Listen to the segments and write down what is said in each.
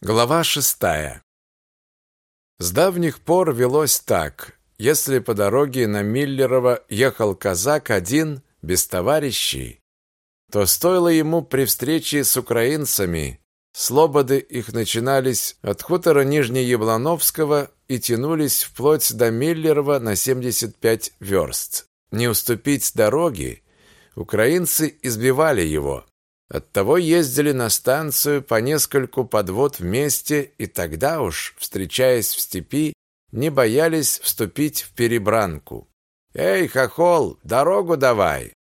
Глава шестая. С давних пор велось так. Если по дороге на Миллерово ехал казак один, без товарищей, то стоило ему при встрече с украинцами, слободы их начинались от хутора Нижнеяблановского и тянулись вплоть до Миллерова на 75 верст. Не уступить дороги, украинцы избивали его. Оттого ездили на станцию по нескольку подвод вместе, и тогда уж, встречаясь в степи, не боялись вступить в перебранку. «Эй, хохол, дорогу давай!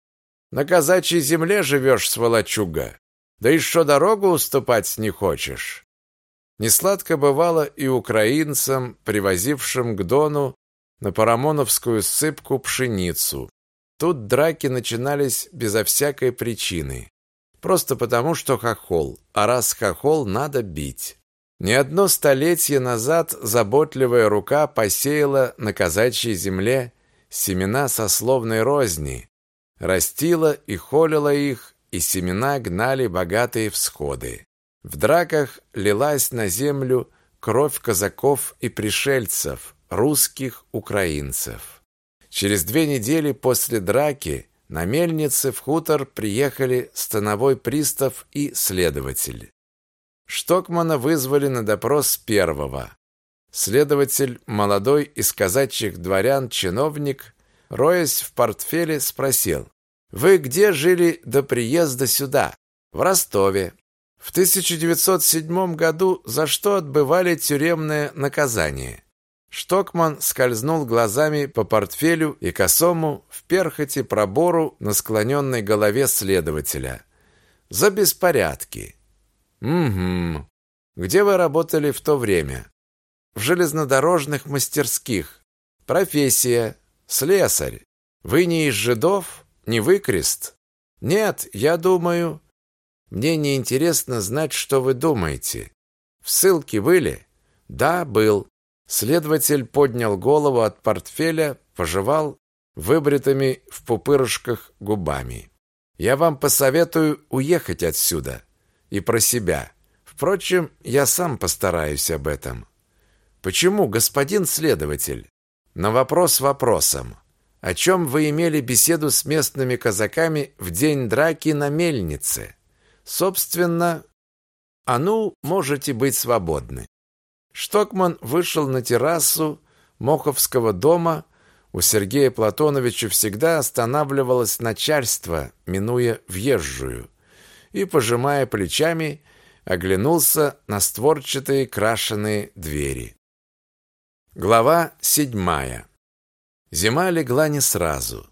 На казачьей земле живешь, сволочуга! Да еще дорогу уступать не хочешь!» Несладко бывало и украинцам, привозившим к Дону на Парамоновскую сыпку пшеницу. Тут драки начинались безо всякой причины. Просто потому, что хохол, а раз хохол, надо бить. Не одно столетие назад заботливая рука посеяла на казачьей земле семена сословной розни, растила и холила их, и семена гнали богатые всходы. В драках лилась на землю кровь казаков и пришельцев, русских украинцев. Через две недели после драки на мельнице в хутор приехали становой пристав и следователь. Штокмана вызвали на допрос первого. Следователь, молодой из казачьих дворян чиновник, роясь в портфеле, спросил: "Вы где жили до приезда сюда?" "В Ростове". "В 1907 году за что отбывали тюремное наказание?" Штокман скользнул глазами по портфелю и косому в перхоти пробору на склоненной голове следователя. За беспорядки. Угу. Где вы работали в то время? В железнодорожных мастерских. Профессия слесарь. Вы не из жидов, не выкрест? Нет, я думаю, мне не интересно знать, что вы думаете. В ссылке были? Да, был. Следователь поднял голову от портфеля, пожевал выбритыми в пупырышках губами. Я вам посоветую уехать отсюда и про себя. Впрочем, я сам постараюсь об этом. Почему, господин следователь? На вопрос вопросом. О чем вы имели беседу с местными казаками в день драки на мельнице? Собственно, а ну, можете быть свободны. Штокман вышел на террасу Моховского дома. У Сергея Платоновича всегда останавливалось начальство, минуя въезжую, и, пожимая плечами, оглянулся на створчатые крашеные двери. Глава седьмая. Зима легла не сразу.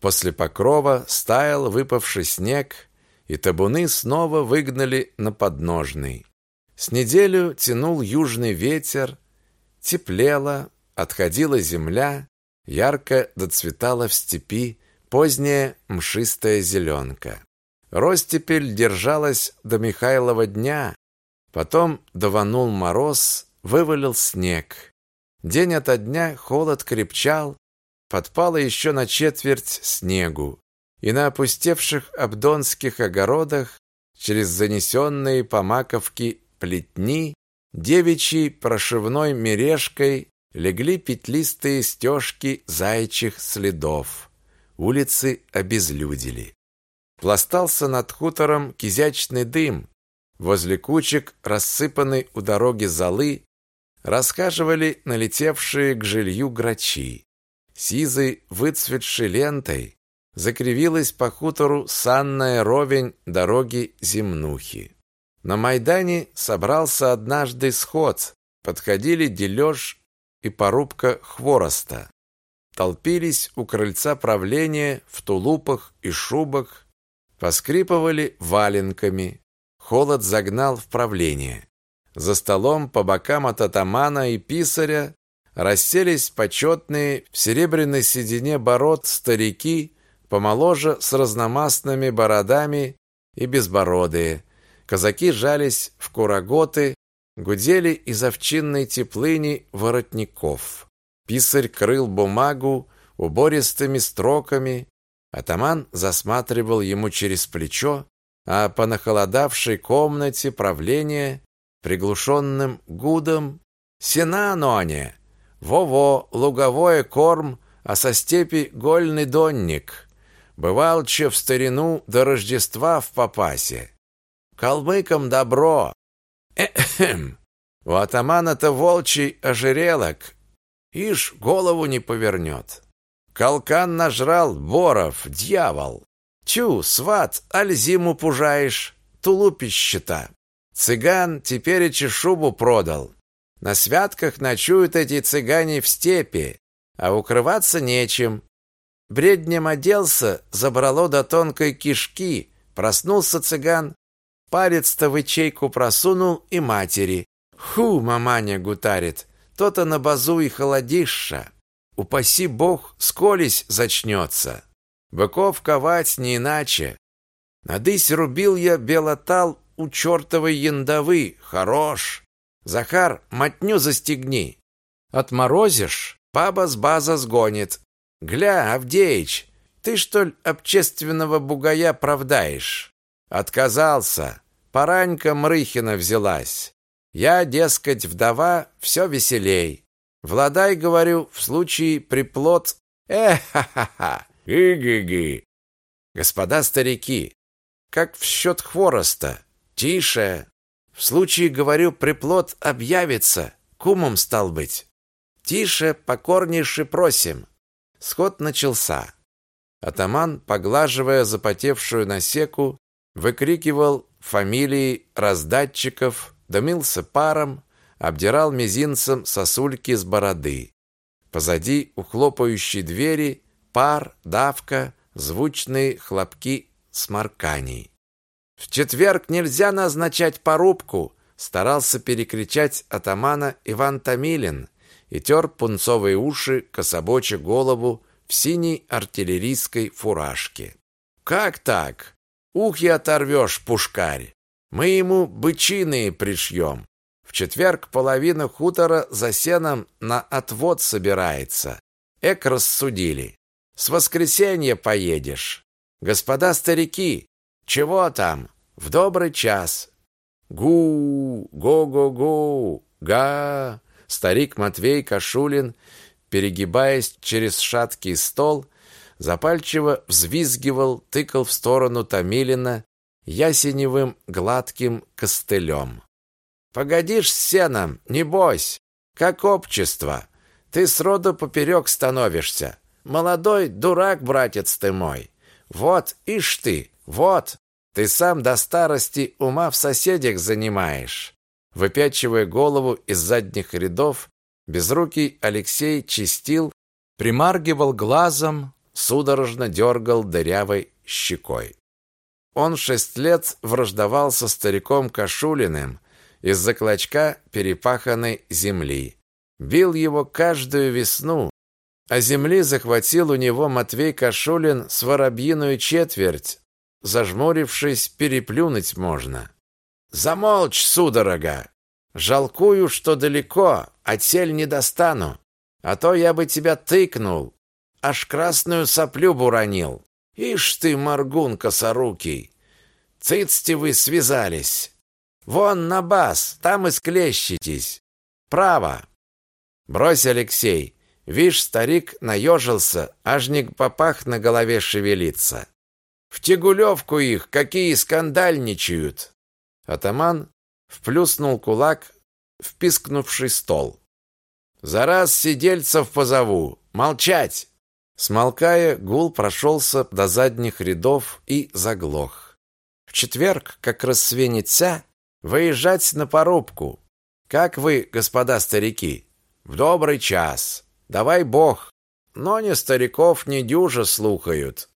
После покрова стаял выпавший снег, и табуны снова выгнали на подножный. С неделю тянул южный ветер, теплело, отходила земля, ярко доцветала в степи поздняя мшистая зеленка. Ростепель держалась до Михайлова дня, потом даванул мороз, вывалил снег. День ото дня холод крепчал, подпало еще на четверть снегу, и на опустевших абдонских огородах через занесенные по маковке плетни, девичьей прошивной мережкой легли петлистые стежки зайчих следов. Улицы обезлюдили. Пластался над хутором кизячный дым. Возле кучек, рассыпанной у дороги золы, расхаживали налетевшие к жилью грачи. Сизой, выцветшей лентой закривилась по хутору санная ровень дороги земнухи. На Майдане собрался однажды сход, подходили дележ и порубка хвороста. Толпились у крыльца правления в тулупах и шубах, поскрипывали валенками. Холод загнал в правление. За столом по бокам от атамана и писаря расселись почетные в серебряной седине бород старики, помоложе с разномастными бородами и безбородые, Казаки жались в кураготы, гудели из овчинной теплыни воротников. Писарь крыл бумагу убористыми строками, атаман засматривал ему через плечо, а по нахолодавшей комнате правления приглушенным гудом. Сена ноне, во-во, луговое корм, а со степи гольный донник. Бывал че в старину до Рождества в попасе. Калмыкам добро. Эхем. У атамана-то волчий ожерелок. Ишь, голову не повернет. Калкан нажрал, Боров, дьявол. Тю, сват, аль зиму пужаешь, тулупищ счета. Цыган теперь и шубу продал. На святках ночуют эти цыгане в степи, а укрываться нечем. Бреднем оделся, забрало до тонкой кишки. Проснулся цыган, палец-то в ячейку просунул и матери. Ху, маманя гутарит, то-то на базу и холодища. Упаси бог, сколись зачнется. Быков ковать не иначе. Надысь рубил я белотал у чертовой яндовы. Хорош. Захар, мотню застегни. Отморозишь, баба с база сгонит. Гля, Авдеич, ты что ли общественного бугая правдаешь? Отказался. Паранька Мрыхина взялась. Я, дескать, вдова, все веселей. Владай, говорю, в случае приплод... Эх-ха-ха-ха! Ги-ги-ги! Господа старики, как в счет хвороста. Тише! В случае, говорю, приплод объявится, кумом стал быть. Тише, покорнейше просим. Сход начался. Атаман, поглаживая запотевшую насеку, выкрикивал фамилии раздатчиков, дымился паром, обдирал мизинцем сосульки с бороды. Позади у хлопающей двери пар, давка, звучные хлопки сморканий. В четверг нельзя назначать порубку, старался перекричать атамана Иван Томилин и тер пунцовые уши, кособоча голову в синей артиллерийской фуражке. Как так? Ухи оторвешь, пушкарь. Мы ему бычиные пришьем. В четверг половина хутора за сеном на отвод собирается. Эк рассудили. С воскресенья поедешь. Господа старики, чего там? В добрый час. Гу, го-го-го, га. Старик Матвей Кашулин, перегибаясь через шаткий стол, запальчиво взвизгивал, тыкал в сторону Томилина ясеневым гладким костылем. «Погодишь с сеном, не бойся, как общество. Ты сроду поперек становишься. Молодой дурак, братец ты мой. Вот, ишь ты, вот, ты сам до старости ума в соседях занимаешь. Выпячивая голову из задних рядов, безрукий Алексей чистил, примаргивал глазом, судорожно дергал дырявой щекой. Он шесть лет враждовал со стариком Кашулиным из-за клочка перепаханной земли. Бил его каждую весну, а земли захватил у него Матвей Кашулин с воробьиную четверть. Зажмурившись, переплюнуть можно. Замолчь, судорога. Жалкую, что далеко, а цель не достану. А то я бы тебя тыкнул, аж красную соплю буранил. Ишь ты, моргун косорукий. Цыцти вы связались. Вон на бас, там и склещитесь. Право. Брось, Алексей, Вишь, старик наежился, ажник попах на голове шевелится. В Тягулевку их, какие скандальничают. Атаман вплюснул кулак в пискнувший стол. За раз сидельцев позову. Молчать. Смолкая, гул прошелся до задних рядов и заглох. В четверг, как рассвенется, выезжать на порубку. Как вы, господа старики? В добрый час. Давай Бог. Но ни стариков, ни дюжа слухают.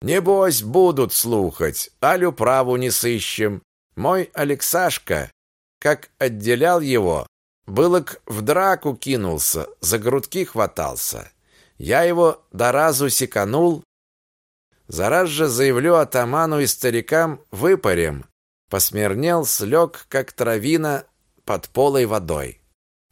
Небось, будут слухать, алю праву не сыщем. Мой Алексашка, как отделял его, былок в драку кинулся, за грудки хватался. Я его до разу секанул. Зараз же заявлю атаману и старикам выпарем. Посмернел, слег, как травина под полой водой.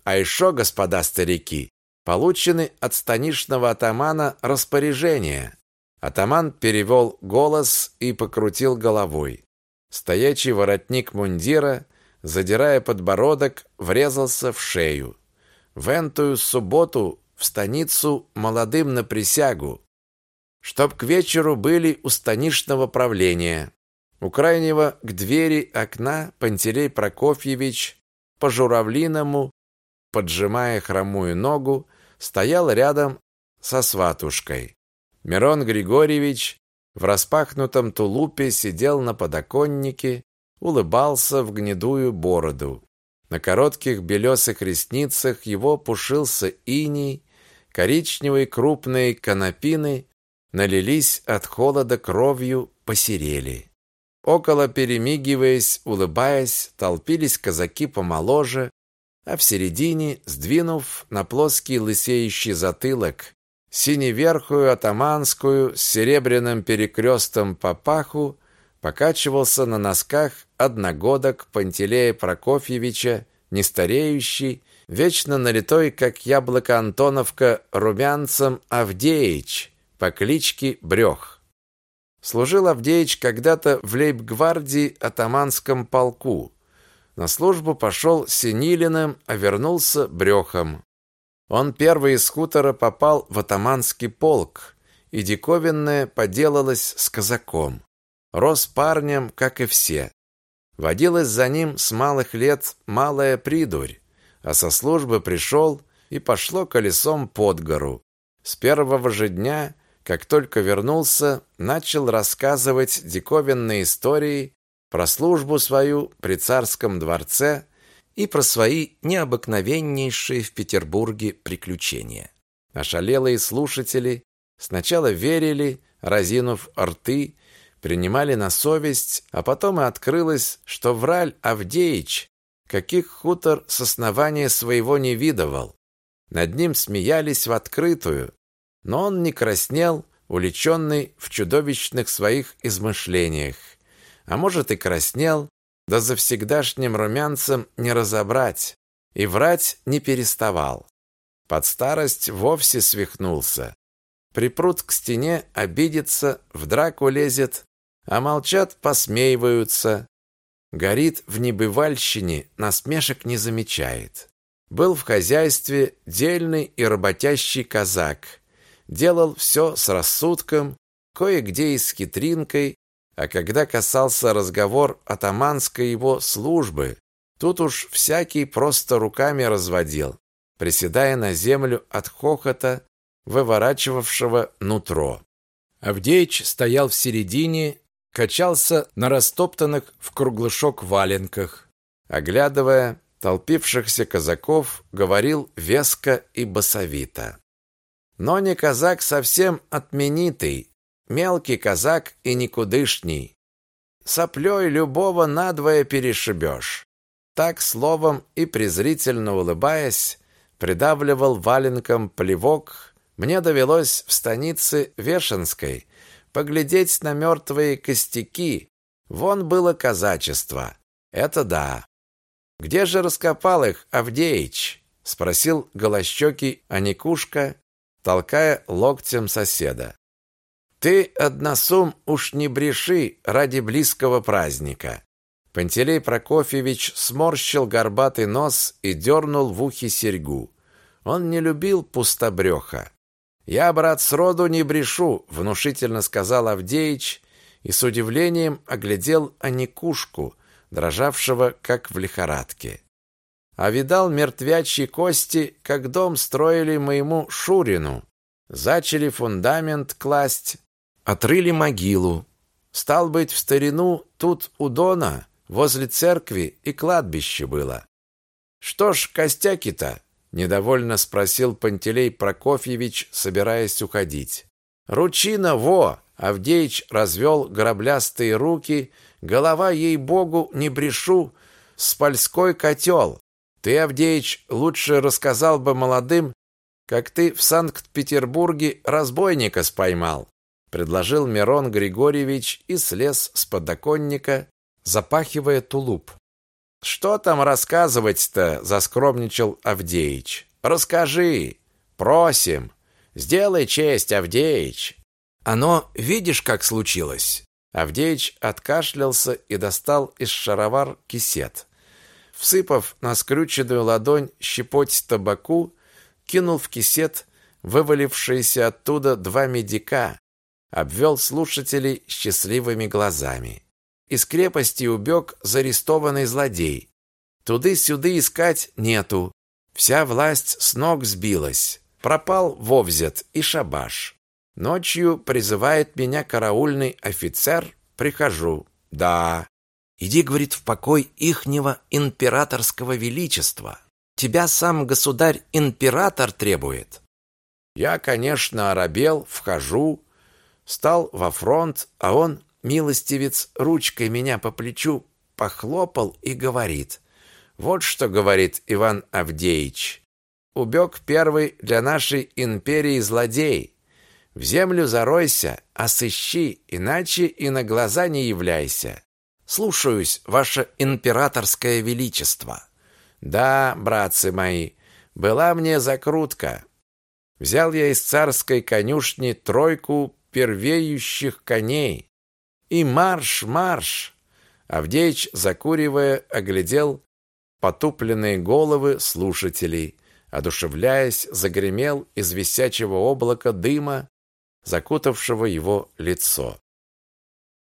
А еще, господа старики, получены от станичного атамана распоряжения. Атаман перевел голос и покрутил головой. Стоячий воротник мундира задирая подбородок, врезался в шею. В энтую субботу в станицу молодым на присягу, чтоб к вечеру были у станичного правления. У крайнего к двери окна Пантелей Прокофьевич по журавлиному, поджимая хромую ногу, стоял рядом со сватушкой. Мирон Григорьевич в распахнутом тулупе сидел на подоконнике, улыбался в гнедую бороду. На коротких белесых ресницах его пушился иней, коричневые крупные конопины налились от холода кровью, посерели. Около, перемигиваясь, улыбаясь, толпились казаки помоложе, а в середине, сдвинув на плоский лысеющий затылок синеверхую атаманскую с серебряным перекрестом папаху, покачивался на носках одногодок Пантелея Прокофьевича, нестареющий, вечно налитой, как яблоко Антоновка, румянцем Авдеич по кличке Брёх. Служил Авдеич когда-то в лейб-гвардии атаманском полку. На службу пошел Синилиным, а вернулся Брёхом. Он первый из хутора попал в атаманский полк, и диковинное поделалось с казаком. Рос парнем, как и все. Водилась за ним с малых лет малая придурь, а со службы пришел и пошло колесом под гору. С первого же дня, как только вернулся, начал рассказывать диковинные истории про службу свою при царском дворце и про свои необыкновеннейшие в Петербурге приключения. Ошалелые слушатели сначала верили, разинув рты, принимали на совесть, а потом и открылось, что враль Авдеич, каких хутор с основания своего не видывал. Над ним смеялись в открытую, но он не краснел, уличенный в чудовищных своих измышлениях. А может и краснел, да за всегдашним румянцем не разобрать, и врать не переставал. Под старость вовсе свихнулся. Припрут к стене, обидится, в драку лезет, а молчат, посмеиваются. Горит в небывальщине, насмешек не замечает. Был в хозяйстве дельный и работящий казак. Делал все с рассудком, кое-где и с хитринкой, а когда касался разговор атаманской его службы, тут уж всякий просто руками разводил, приседая на землю от хохота, выворачивавшего нутро. Авдеич стоял в середине качался на растоптанных в кругляшок валенках, оглядывая толпившихся казаков, говорил веско и басовито. Но не казак совсем отменитый, мелкий казак и никудышний. Соплей любого надвое перешибешь. Так словом и презрительно улыбаясь, придавливал валенком плевок. Мне довелось в станице Вешенской Поглядеть на мертвые костяки. Вон было казачество. Это да. Где же раскопал их Авдеич? Спросил голощекий Аникушка, толкая локтем соседа. Ты, односум, уж не бреши ради близкого праздника. Пантелей Прокофьевич сморщил горбатый нос и дернул в ухе серьгу. Он не любил пустобреха. «Я, брат, сроду не брешу», — внушительно сказал Авдеич и с удивлением оглядел Аникушку, дрожавшего, как в лихорадке. «А видал мертвячьи кости, как дом строили моему Шурину. Зачали фундамент класть, отрыли могилу. Стал быть, в старину тут у Дона, возле церкви, и кладбище было. Что ж, костяки-то, недовольно спросил Пантелей Прокофьевич, собираясь уходить. Ручина во, Авдеич развел граблястые руки, голова ей-богу не брешу, спальской котел. Ты, Авдеич, лучше рассказал бы молодым, как ты в Санкт-Петербурге разбойника споймал, предложил Мирон Григорьевич и слез с подоконника, запахивая тулуп. Что там рассказывать-то, заскромничал Авдеич. Расскажи, просим. Сделай честь, Авдеич. Оно, видишь, как случилось. Авдеич откашлялся и достал из шаровар кисет. всыпав на скрюченную ладонь щепоть табаку, кинул в кисет вывалившиеся оттуда два медика, обвел слушателей счастливыми глазами. Из крепости убег зарестованный злодей. Туды-сюды искать нету. Вся власть с ног сбилась. Пропал вовзят и шабаш. Ночью призывает меня караульный офицер, прихожу. Да. Иди, говорит, в покой ихнего императорского величества. Тебя сам государь-император требует. Я, конечно, оробел, вхожу, стал во фронт, а он, милостивец, ручкой меня по плечу похлопал и говорит: "Вот что говорит Иван Авдеевич. Убег первый для нашей империи злодей. В землю заройся, а сыщи, иначе и на глаза не являйся. Слушаюсь, ваше императорское величество. Да, братцы мои, была мне закрутка. Взял я из царской конюшни тройку первеющих коней. И марш, марш! Авдеич, закуривая, оглядел потупленные головы слушателей, одушевляясь, загремел из висячего облака дыма, закутавшего его лицо.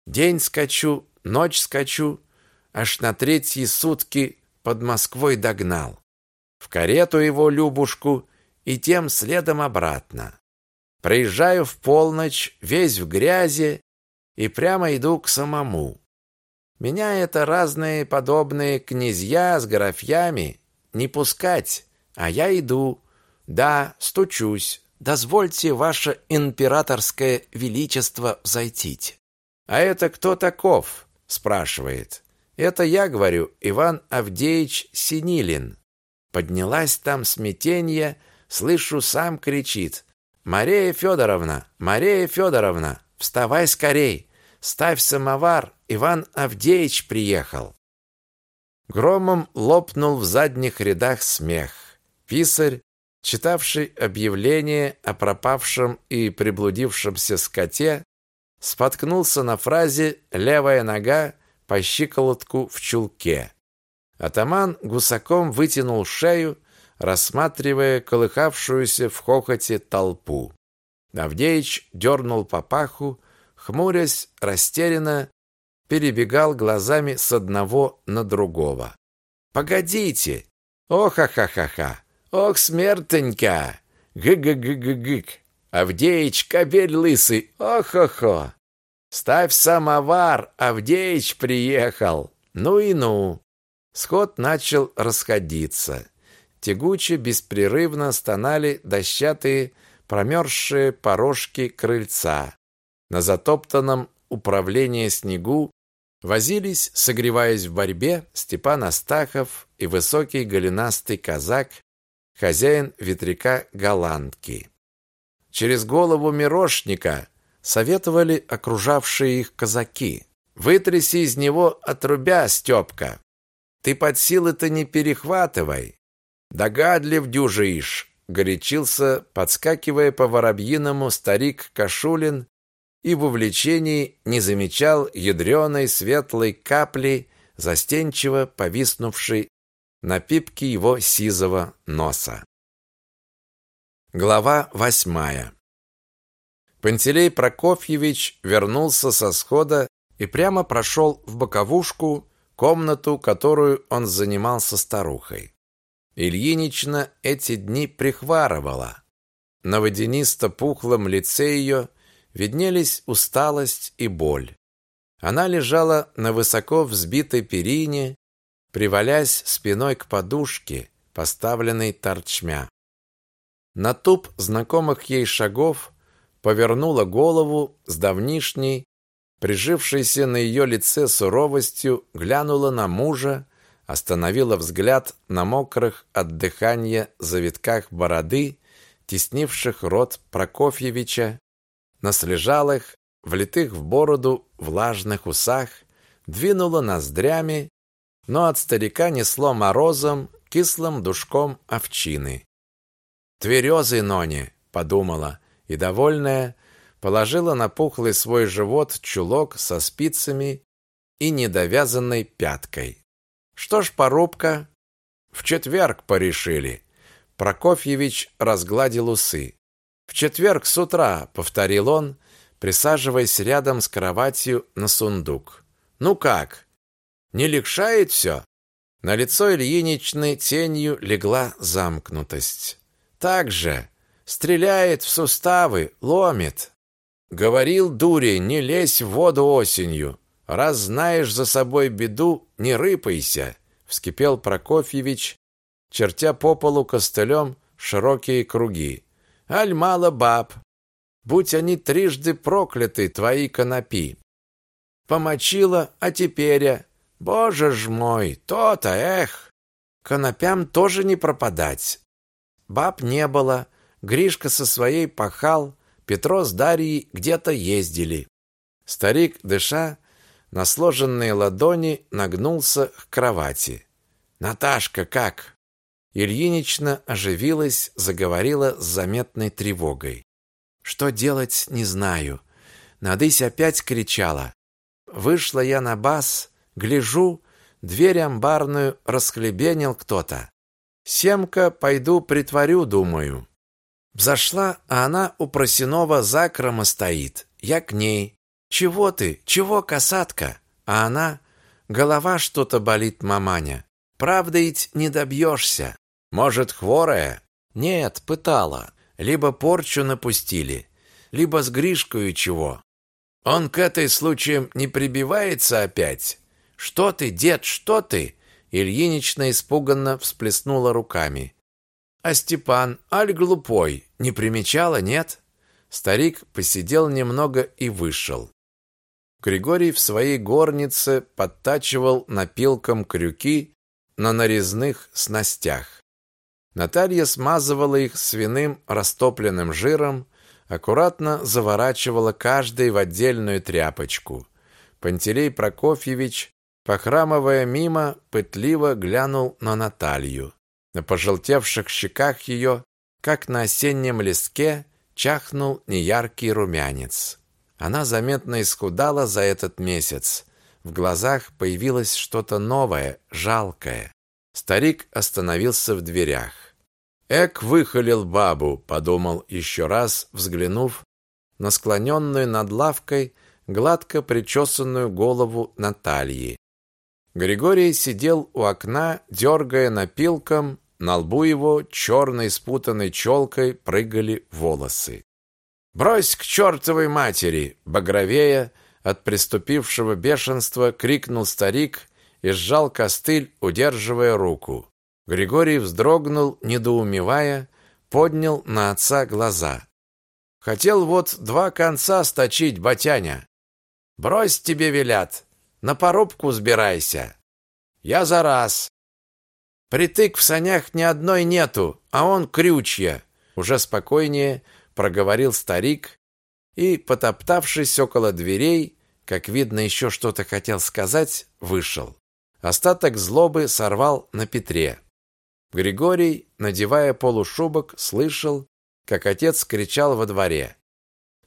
День скачу, ночь скачу, аж на третьи сутки под Москвой догнал. В карету его Любушку и тем следом обратно. Проезжаю в полночь, весь в грязи, и прямо иду к самому. Меня это разные подобные князья с графьями не пускать, а я иду. Да, стучусь. Дозвольте ваше императорское величество зайти. А это кто таков? спрашивает. Это я говорю, Иван Авдеевич Синилин. Поднялась там смятенье, Слышу, сам кричит. «Мария Федоровна! Мария Федоровна! Вставай скорей! Ставь самовар! Иван Авдеевич приехал!» Громом лопнул в задних рядах смех. Писарь, читавший объявление о пропавшем и приблудившемся скоте, споткнулся на фразе «левая нога по щиколотку в чулке». Атаман гусаком вытянул шею, рассматривая колыхавшуюся в хохоте толпу. Авдеич дернул папаху, хмурясь, растерянно перебегал глазами с одного на другого. «Погодите! Ох-ха-ха-ха! Ох, смертенька! Гы-гы-гы-гы-гык! Авдеич, кобель лысый! Ох-хо-хо! Ставь самовар, Авдеич приехал! Ну и ну!» Сход начал расходиться. Тягуче, беспрерывно стонали дощатые, промерзшие порожки крыльца. На затоптанном управлении снегу возились, согреваясь в борьбе, Степан Астахов и высокий голенастый казак, хозяин ветряка голландки. Через голову мирошника советовали окружавшие их казаки. «Вытряси из него отрубя, Степка! Ты под силы-то не перехватывай, Догадлив дюжишь, горячился, подскакивая по воробьиному старик Кашулин и в увлечении не замечал ядреной светлой капли, застенчиво повиснувшей на пипке его сизого носа. Глава восьмая. Пантелей Прокофьевич вернулся со схода и прямо прошел в боковушку, комнату, которую он занимал со старухой. Ильинична эти дни прихварывала. На водянисто-пухлом лице ее виднелись усталость и боль. Она лежала на высоко взбитой перине, привалясь спиной к подушке, поставленной торчмя. На туп знакомых ей шагов повернула голову с давнишней, прижившейся на ее лице суровостью, глянула на мужа, остановила взгляд на мокрых от дыхания завитках бороды, теснивших рот Прокофьевича, на слежалых, влитых в бороду влажных усах, двинула ноздрями, но от старика несло морозом, кислым душком овчины. «Тверезый, Нони!» — подумала, и, довольная, положила на пухлый свой живот чулок со спицами и недовязанной пяткой. Что ж порубка? В четверг порешили. Прокофьевич разгладил усы. В четверг с утра, повторил он, присаживаясь рядом с кроватью на сундук. Ну как? Не легшает все? На лицо Ильиничны тенью легла замкнутость. Так же стреляет в суставы, ломит. Говорил дуре, не лезь в воду осенью. Раз знаешь за собой беду, не рыпайся, вскипел Прокофьевич, чертя по полу костылем широкие круги. Аль мало баб. Будь они трижды прокляты, твои конопи. Помочила, а теперь, боже ж мой, то-то, эх. Конопям тоже не пропадать. Баб не было, Гришка со своей пахал, Петро с Дарьей где-то ездили. Старик, дыша, на сложенные ладони нагнулся к кровати. «Наташка, как?» Ильинична оживилась, заговорила с заметной тревогой. «Что делать, не знаю. Надысь опять кричала. Вышла я на бас, гляжу, дверь амбарную расхлебенил кто-то. Семка пойду притворю, думаю. Взошла, а она у просеного закрома стоит. Я к ней. Чего ты? Чего, касатка? А она голова что-то болит, маманя. Правда ведь не добьешься. Может, хворая? Нет, пытала. Либо порчу напустили, либо с Гришкою чего. Он к этой случаям не прибивается опять. Что ты, дед, что ты? Ильинична испуганно всплеснула руками. А Степан, аль глупой, не примечала, нет? Старик посидел немного и вышел. Григорий в своей горнице подтачивал напилком крюки на нарезных снастях. Наталья смазывала их свиным растопленным жиром, аккуратно заворачивала каждый в отдельную тряпочку. Пантелей Прокофьевич, похрамывая мимо, пытливо глянул на Наталью. На пожелтевших щеках ее, как на осеннем листке, чахнул неяркий румянец. Она заметно исхудала за этот месяц. В глазах появилось что-то новое, жалкое. Старик остановился в дверях. Эк выхолил бабу, подумал еще раз, взглянув на склоненную над лавкой гладко причесанную голову Натальи. Григорий сидел у окна, дергая напилком на лбу его черной спутанной челкой прыгали волосы. «Брось к чертовой матери!» Багровея от приступившего бешенства крикнул старик и сжал костыль, удерживая руку. Григорий вздрогнул, недоумевая, поднял на отца глаза. «Хотел вот два конца сточить, батяня. Брось тебе велят, на порубку сбирайся. Я за раз. Притык в санях ни одной нету, а он крючья. Уже спокойнее проговорил старик и, потоптавшись около дверей, как видно, еще что-то хотел сказать, вышел. Остаток злобы сорвал на Петре. Григорий, надевая полушубок, слышал, как отец кричал во дворе.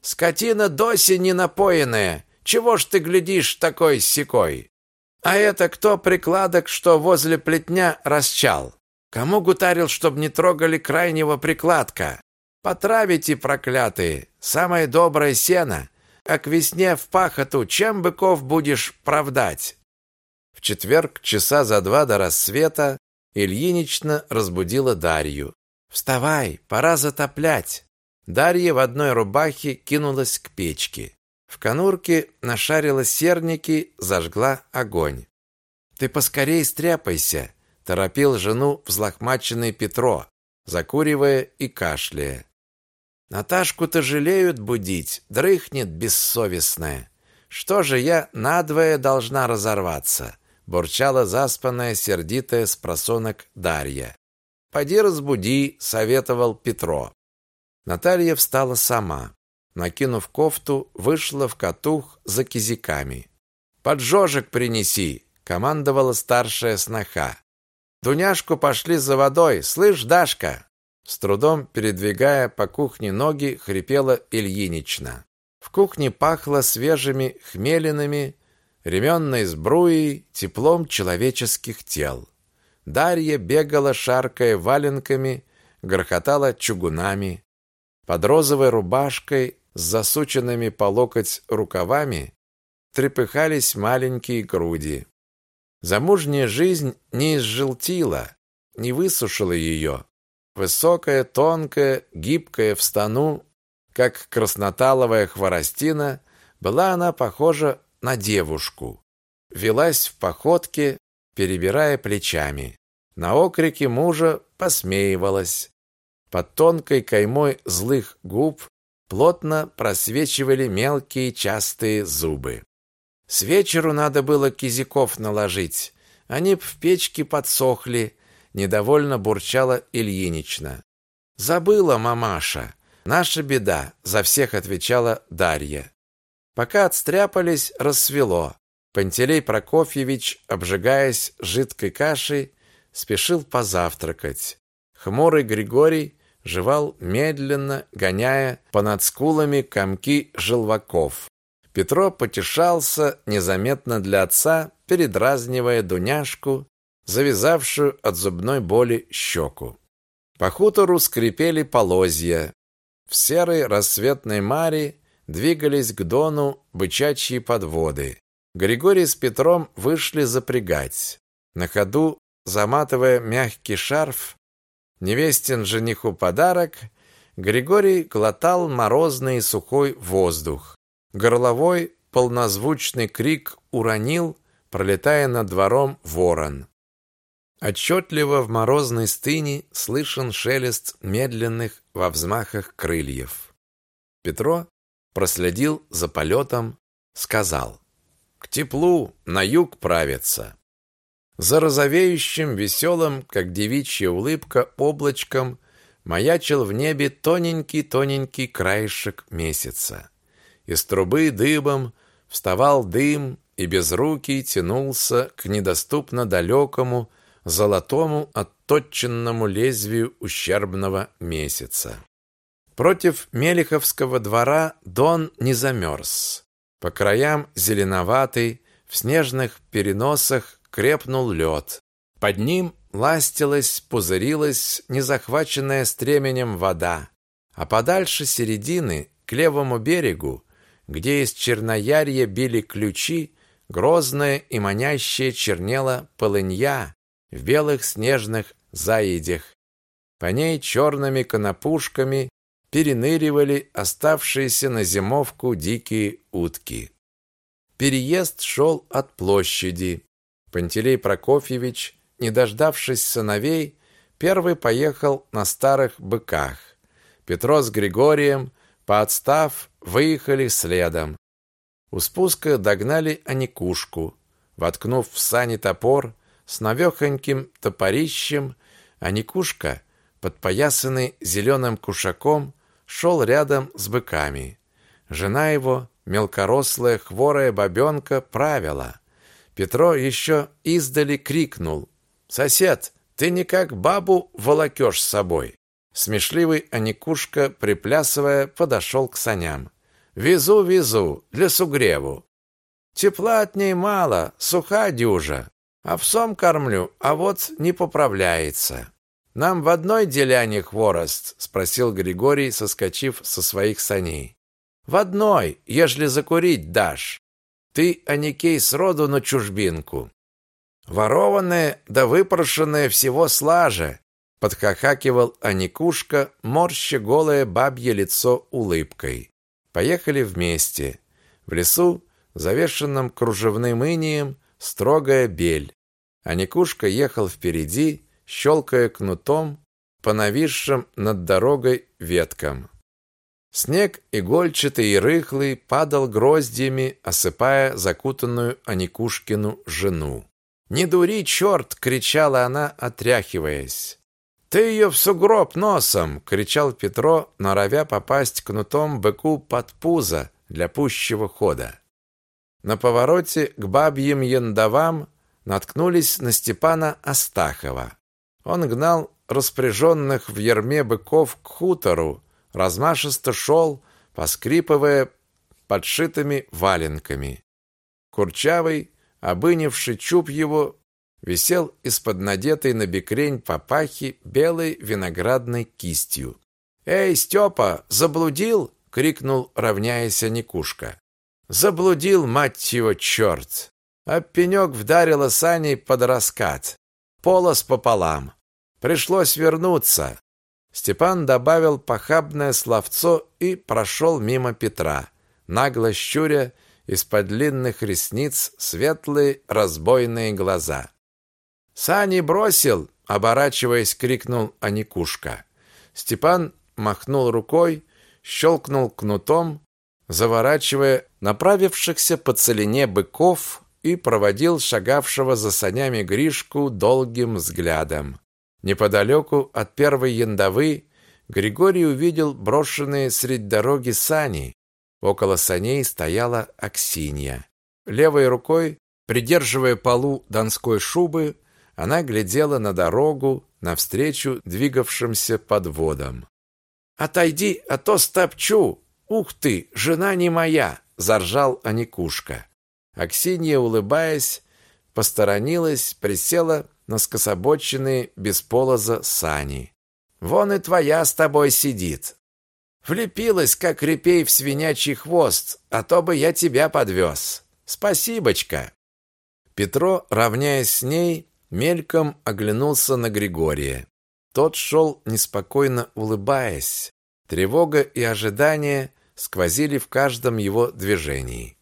«Скотина доси не напоенная! Чего ж ты глядишь такой секой? А это кто прикладок, что возле плетня расчал? Кому гутарил, чтоб не трогали крайнего прикладка? Потравите, проклятые, самое доброе сено, а к весне в пахоту чем быков будешь правдать? В четверг, часа за два до рассвета, Ильинична разбудила Дарью. «Вставай, пора затоплять!» Дарья в одной рубахе кинулась к печке. В конурке нашарила серники, зажгла огонь. «Ты поскорей стряпайся!» – торопил жену взлохмаченный Петро, закуривая и кашляя. «Наташку-то жалеют будить, дрыхнет бессовестная. Что же я надвое должна разорваться?» – бурчала заспанная, сердитая с просонок Дарья. «Поди разбуди», – советовал Петро. Наталья встала сама накинув кофту, вышла в катух за кизиками. «Поджожек принеси!» — командовала старшая сноха. «Дуняшку пошли за водой, слышь, Дашка!» С трудом передвигая по кухне ноги, хрипела Ильинична. В кухне пахло свежими хмелиными, ременной сбруей, теплом человеческих тел. Дарья бегала, шаркая валенками, грохотала чугунами. Под розовой рубашкой с засученными по локоть рукавами трепыхались маленькие груди. Замужняя жизнь не изжелтила, не высушила ее. Высокая, тонкая, гибкая в стану, как красноталовая хворостина, была она похожа на девушку. Велась в походке, перебирая плечами. На окрики мужа посмеивалась. Под тонкой каймой злых губ плотно просвечивали мелкие частые зубы. С вечеру надо было кизиков наложить. Они в печке подсохли, недовольно бурчала Ильинична. Забыла мамаша. Наша беда, за всех отвечала Дарья. Пока отстряпались, рассвело. Пантелей Прокофьевич, обжигаясь жидкой кашей, спешил позавтракать. Хмурый Григорий жевал медленно, гоняя по над скулами комки желваков. Петро потешался незаметно для отца, передразнивая Дуняшку, завязавшую от зубной боли щеку. По хутору скрипели полозья. В серой рассветной маре двигались к дону бычачьи подводы. Григорий с Петром вышли запрягать. На ходу, заматывая мягкий шарф, невестин жениху подарок, Григорий глотал морозный сухой воздух. Горловой полнозвучный крик уронил, пролетая над двором ворон. Отчетливо в морозной стыне слышен шелест медленных во взмахах крыльев. Петро проследил за полетом, сказал «К теплу на юг правится». За розовеющим, веселым, как девичья улыбка, облачком маячил в небе тоненький-тоненький краешек месяца. Из трубы дыбом вставал дым и безрукий тянулся к недоступно далекому, золотому отточенному лезвию ущербного месяца. Против Мелиховского двора Дон не замерз. По краям зеленоватый, в снежных переносах крепнул лед. Под ним ластилась, пузырилась незахваченная стременем вода. А подальше середины, к левому берегу, где из черноярья били ключи, грозная и манящая чернела полынья в белых снежных заедях. По ней черными конопушками переныривали оставшиеся на зимовку дикие утки. Переезд шел от площади. Пантелей Прокофьевич, не дождавшись сыновей, первый поехал на старых быках. Петро с Григорием, поотстав, выехали следом. У спуска догнали Аникушку. Воткнув в сани топор с навехоньким топорищем, Аникушка, подпоясанный зеленым кушаком, шел рядом с быками. Жена его, мелкорослая хворая бабенка, правила. Петро еще издали крикнул. «Сосед, ты никак бабу волокешь с собой!» Смешливый Аникушка, приплясывая, подошел к саням. «Везу, везу, для сугреву. Тепла мало, суха дюжа. Овсом кормлю, а вот не поправляется». «Нам в одной деляне хворост?» — спросил Григорий, соскочив со своих саней. «В одной, ежели закурить дашь. Ты, Аникей, сроду на чужбинку. Ворованное да выпрошенное всего слаже, подхахакивал Аникушка, морща голое бабье лицо улыбкой. Поехали вместе. В лесу, завешенном кружевным инием, строгая бель. Аникушка ехал впереди, щелкая кнутом по нависшим над дорогой веткам. Снег игольчатый и рыхлый падал гроздьями, осыпая закутанную Аникушкину жену. «Не дури, черт!» — кричала она, отряхиваясь. «Ты ее в сугроб носом!» — кричал Петро, норовя попасть кнутом быку под пузо для пущего хода. На повороте к бабьим яндовам наткнулись на Степана Астахова. Он гнал распряженных в ерме быков к хутору, размашисто шел, поскрипывая подшитыми валенками. Курчавый, обынивший чуб его, висел из-под надетой на бекрень папахи белой виноградной кистью. «Эй, Степа, заблудил?» — крикнул, равняясь Никушка. «Заблудил, мать его, черт!» А пенек вдарила саней под раскат. Полос пополам. Пришлось вернуться. Степан добавил похабное словцо и прошел мимо Петра, нагло щуря из-под длинных ресниц светлые разбойные глаза. «Сани бросил!» — оборачиваясь, крикнул Аникушка. Степан махнул рукой, щелкнул кнутом, заворачивая направившихся по целине быков и проводил шагавшего за санями Гришку долгим взглядом. Неподалеку от первой яндовы Григорий увидел брошенные средь дороги сани. Около саней стояла Аксинья. Левой рукой, придерживая полу донской шубы, она глядела на дорогу навстречу двигавшимся подводам. «Отойди, а то стопчу! Ух ты, жена не моя!» – заржал Аникушка. Аксинья, улыбаясь, посторонилась, присела на скособоченные без полоза сани. «Вон и твоя с тобой сидит. Влепилась, как репей в свинячий хвост, а то бы я тебя подвез. Спасибочка!» Петро, равняясь с ней, мельком оглянулся на Григория. Тот шел, неспокойно улыбаясь. Тревога и ожидание сквозили в каждом его движении.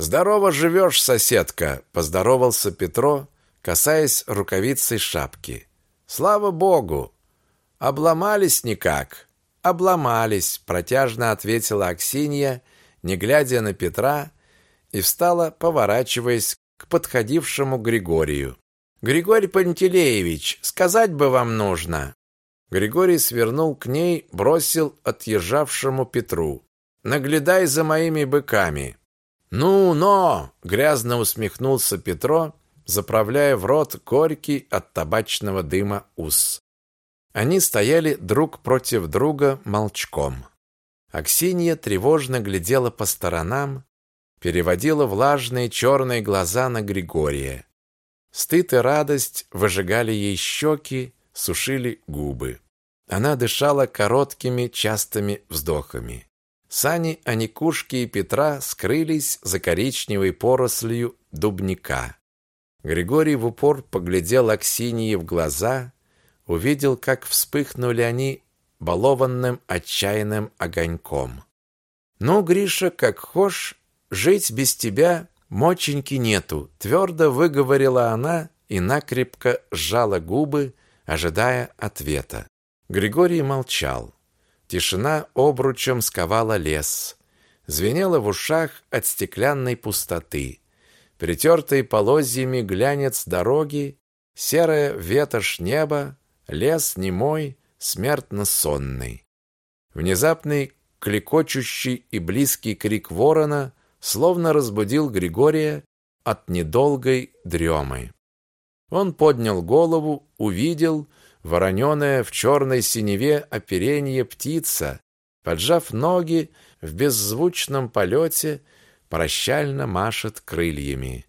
«Здорово живешь, соседка!» – поздоровался Петро, касаясь рукавицей шапки. «Слава богу! Обломались никак!» «Обломались!» – протяжно ответила Аксинья, не глядя на Петра, и встала, поворачиваясь к подходившему Григорию. «Григорий Пантелеевич, сказать бы вам нужно!» Григорий свернул к ней, бросил отъезжавшему Петру. «Наглядай за моими быками!» «Ну, но!» — грязно усмехнулся Петро, заправляя в рот горький от табачного дыма ус. Они стояли друг против друга молчком. Аксинья тревожно глядела по сторонам, переводила влажные черные глаза на Григория. Стыд и радость выжигали ей щеки, сушили губы. Она дышала короткими частыми вздохами. Сани Аникушки и Петра скрылись за коричневой порослью дубника. Григорий в упор поглядел Аксиньи в глаза, увидел, как вспыхнули они балованным отчаянным огоньком. «Ну, Гриша, как хошь, жить без тебя моченьки нету», твердо выговорила она и накрепко сжала губы, ожидая ответа. Григорий молчал. Тишина обручем сковала лес. Звенело в ушах от стеклянной пустоты. Притертый полозьями глянец дороги, серая ветошь неба, лес немой, смертно сонный. Внезапный клекочущий и близкий крик ворона словно разбудил Григория от недолгой дремы. Он поднял голову, увидел, вороненая в черной синеве оперенье птица, поджав ноги в беззвучном полете, прощально машет крыльями.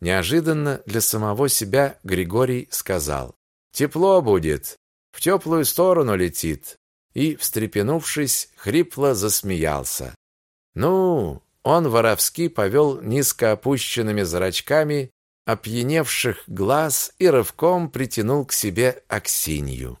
Неожиданно для самого себя Григорий сказал «Тепло будет, в теплую сторону летит» и, встрепенувшись, хрипло засмеялся. «Ну!» Он воровски повел низко опущенными зрачками опьяневших глаз и рывком притянул к себе Аксинью.